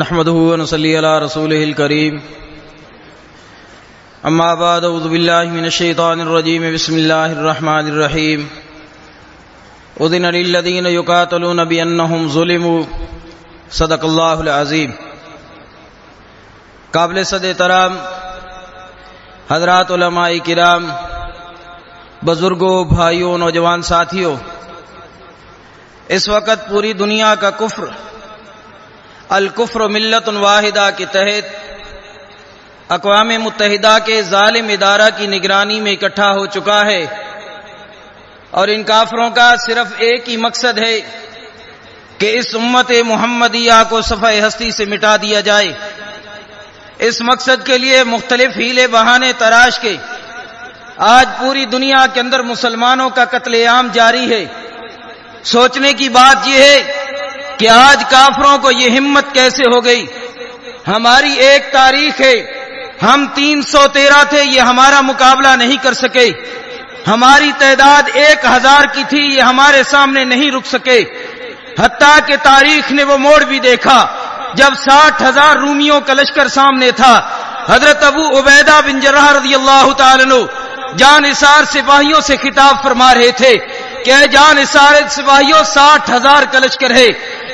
نحمده ونصلي على رسوله الكريم. أما بعد، أعوذ بالله من الشيطان الرجيم. بسم الله الرحمن الرحيم. أذن للذين يقاتلون بأنهم ظلموا. صدق الله العظيم. قابل صد ترام حضرات علماء کرام، بزرگوں، بھائیوں، نوجوان ساتھیوں، اس وقت پوری دنیا کا کفر الکفر ملت واحدہ کے تحت اقوام متحدہ کے ظالم ادارہ کی نگرانی میں اکٹھا ہو چکا ہے اور ان کافروں کا صرف ایک ہی مقصد ہے کہ اس امت محمدیہ کو صفحہ ہستی سے مٹا دیا جائے۔ اس مقصد کے لیے مختلف ہیلے بہانے تراش کے آج پوری دنیا کے اندر مسلمانوں کا قتل عام جاری ہے۔ سوچنے کی بات یہ ہے کہ آج کافروں کو یہ ہمت کیسے ہو گئی؟ ہماری ایک تاریخ ہے، ہم تین سو تیرہ تھے، یہ ہمارا مقابلہ نہیں کر سکے۔ ہماری تعداد ایک ہزار کی تھی، یہ ہمارے سامنے نہیں رک سکے۔ حتیٰ کہ تاریخ نے وہ موڑ بھی دیکھا، جب ساٹھ ہزار رومیوں کا لشکر سامنے تھا۔ حضرت ابو عبیدہ بن جرح رضی اللہ تعالی جان اثار سپاہیوں سے خطاب فرما رہے تھے کہ جان اثار سپاہیوں، ساٹھ ہزار کا لشکر ہے۔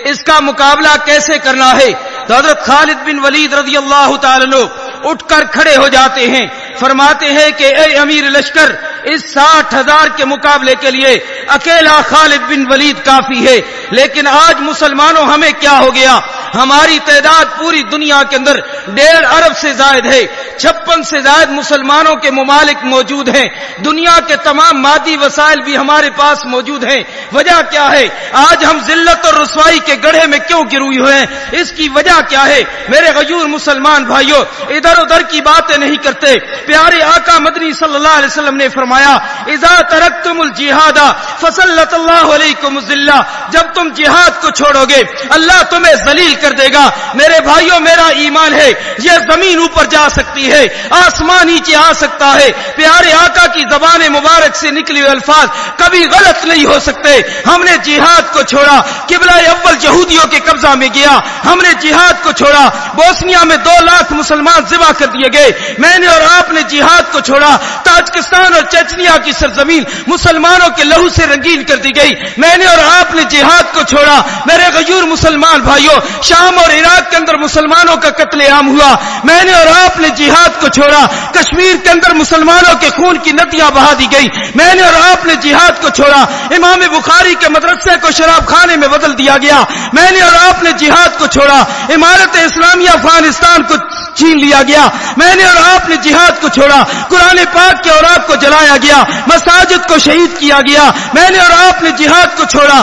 اس کا مقابلہ کیسے کرنا ہے؟ تو حضرت خالد بن ولید رضی اللہ تعالی اٹھ کر کھڑے ہو جاتے ہیں، فرماتے ہیں کہ اے امیر لشکر، اس ساٹھ ہزار کے مقابلے کے لیے اکیلا خالد بن ولید کافی ہے، لیکن آج مسلمانوں ہمیں کیا ہو گیا؟ ہماری تعداد پوری دنیا کے اندر ڈیڑھ ارب سے زائد ہے، چھپن سے زائد مسلمانوں کے ممالک موجود ہیں۔ دنیا کے تمام مادی وسائل بھی ہمارے پاس موجود ہیں۔ وجہ کیا ہے؟ آج ہم ذلت اور رسوائی کے گڑھے میں کیوں گروئی ہوئے ہیں؟ اس کی وجہ کیا ہے؟ میرے غیور مسلمان بھائیوں ادھر ادھر کی باتیں نہیں کرتے۔ پیارے آقا مدنی صلی اللہ علیہ وسلم نے فرمایا، اذا ترکتم الجہاد فصلت اللہ علیکم الذلہ۔ جب تم جہاد کو چھوڑو گے، اللہ تمہیں ذلیل کر دے گا۔ میرے بھائیوں میرا ایمان ہے، یہ زمین اوپر جا سکتی ہے، آسمان نیچے آ سکتا ہے۔ پیارے آقا کی زبان مبارک سے نکلی ہوئے الفاظ کبھی غلط نہیں ہو سکتے۔ ہم نے جہاد کو چھوڑا، قبلہ اول یہودیوں کے قبضہ میں گیا۔ ہم نے جہاد کو چھوڑا، بوسنیا میں دو لاکھ مسلمان ذبح کر دیے گئے۔ میں نے اور آپ نے جہاد کو چھوڑا۔ تاجکستان اور چچنیا کی سرزمین مسلمانوں کے لہو سے رنگین کر دی گئی۔ میں نے اور آپ نے جہاد کو چھوڑا۔ میرے غیور مسلمان بھائیوں شام اور عراق کے اندر مسلمانوں کا قتل عام ہوا۔ میں نے اور آپ نے جہاد کو چھوڑا۔ کشمیر کے اندر مسلمانوں کے خون کی ندیاں بہا دی گئی۔ میں نے اور آپ نے جہاد کو چھوڑا۔ امام بخاری کے مدرسے کو شراب خانے میں بدل دیا گیا۔ میں نے اور آپ نے جہاد کو چھوڑا۔ عمارت اسلامیہ افغانستان کو چھین لیا گیا۔ میں نے اور آپ نے جہاد کو چھوڑا۔ قرآن پاک کے اور آپ کو جلایا گیا۔ مساجد کو شہید کیا گیا۔ میں نے اور آپ نے جہاد کو چھوڑا۔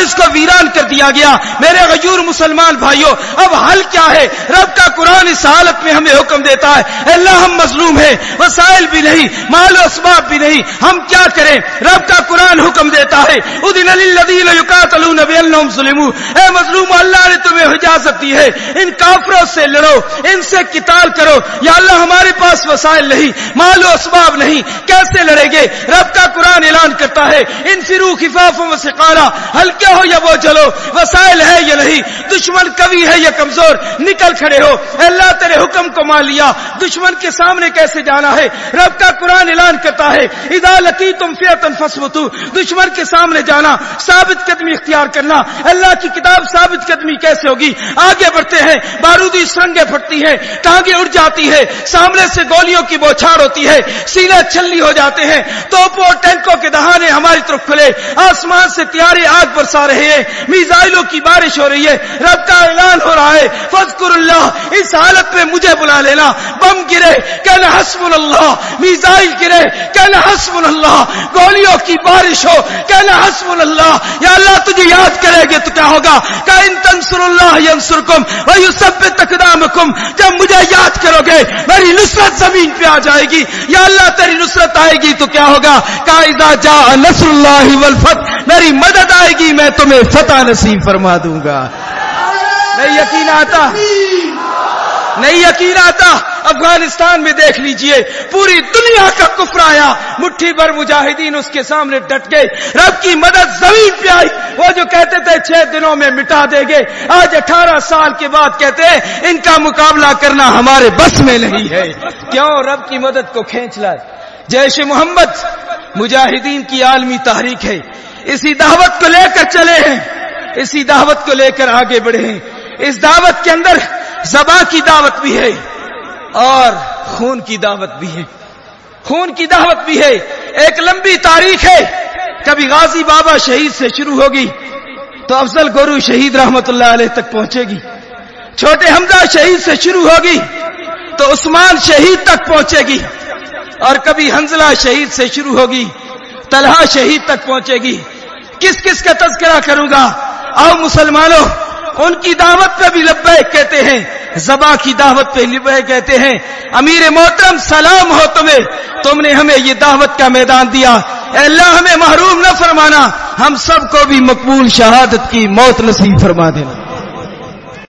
مدارس کو ویران کر دیا گیا۔ میرے غیور مسلمان بھائیوں اب حل کیا ہے؟ رب کا قرآن اس حالت میں ہمیں حکم دیتا ہے۔ اللہ، ہم مظلوم ہے وسائل بھی نہیں، مال و اسباب بھی نہیں۔ ہم کیا کریں؟ رب کا قرآن حکم دیتا ہے۔ ادین ظلم اے مظلوم، اللہ نے تمہیں اجازت دی ہے۔ ان کافروں سے لڑو، ان سے قتال کرو۔ یا اللہ، ہمارے پاس وسائل نہیں، مال و اسباب نہیں۔ کیسے لڑے گے؟ رب کا قرآن اعلان کرتا ہے۔ ان فرو خفاف و سکارا ہلکے ہو یا وہ چلو وسائل ہے یا نہیں؟ دشمن کبھی ہے یا کمزور؟ نکل کھڑے ہو۔ اللہ، تیرے حکم کو مان لیا۔ دشمن کے سامنے کیسے جانا ہے؟ رب کا قرآن اعلان کرتا ہے ادا لکی تم فیتن فسوتو دشمن کے سامنے جانا، ثابت قدمی اختیار کرنا۔ اللہ کی کتاب ثابت قدمی کیسے ہوگی؟ آگے بڑھتے ہیں، بارودی سرنگیں پھٹتی ہیں، ٹانگیں اڑ جاتی ہے سامنے سے گولیوں کی بوچھاڑ ہوتی ہے سینے چھلنی ہو جاتے ہیں۔ توپوں اور ٹینکوں کے دہانے ہماری طرف کھلے۔ آسمان سے تیاری آگ برسا رہے ہیں۔ میزائلوں کی بارش ہو رہی ہے۔ رب کا اعلان ہو رہا ہے۔ فضکر اللہ، اس حالت میں مجھے بلا لینا۔ بم گرے، کہنا حسب اللہ۔ میزائل گرے، کہنا حسب اللہ۔ گولیوں کی بارش ہو، کہنا حسب اللہ۔ یا اللہ تجھے یاد کرے گے تو کیا ہوگا؟ کہ ان تنصر اللہ ینصرکم ویثبت اقدامکم۔ جب مجھے یاد کرو گے، میری نصرت زمین پہ آ جائے گی۔ یا اللہ تیری نصرت آئے گی تو کیا ہوگا؟ قاعدہ جا نصر اللہ والفت میری مدد آئے گی میں تمہیں فتح نصیب فرما دوں گا۔ نہیں یقین آتا؟ نہیں یقین آتا؟ افغانستان میں دیکھ لیجیے، پوری دنیا کا کفر آیا۔ مٹھی بھر مجاہدین اس کے سامنے ڈٹ گئے۔ رب کی مدد زمین پہ آئی۔ وہ جو کہتے تھے چھ دنوں میں مٹا دے گے، آج اٹھارہ سال کے بعد کہتے ہیں، ان کا مقابلہ کرنا ہمارے بس میں نہیں ہے۔ کیوں؟ رب کی مدد کو کھینچ لائے۔ جیش محمد، مجاہدین کی عالمی تحریک ہے۔ اسی دعوت کو لے کر چلے ہیں۔ اسی دعوت کو لے کر آگے بڑھے ہیں۔ اس دعوت کے اندر زباں کی دعوت بھی ہے اور خون کی دعوت بھی ہے۔ خون کی دعوت بھی ہے۔ ایک لمبی تاریخ ہے۔ کبھی غازی بابا شہید سے شروع ہوگی تو افضل گورو شہید رحمت اللہ علیہ تک پہنچے گی۔ چھوٹے حمزہ شہید سے شروع ہوگی تو عثمان شہید تک پہنچے گی۔ اور کبھی حنزلہ شہید سے شروع ہوگی طلحہ شہید تک پہنچے گی۔ کس کس کا تذکرہ کروں گا؟ آؤ مسلمانوں، ان کی دعوت پہ بھی لبیک کہتے ہیں زبا کی دعوت پہ لبیک کہتے ہیں، امیر محترم سلام ہو تمہیں۔ تم نے ہمیں یہ دعوت کا میدان دیا۔ اے اللہ، ہمیں محروم نہ فرمانا۔ ہم سب کو بھی مقبول شہادت کی موت نصیب فرما دینا۔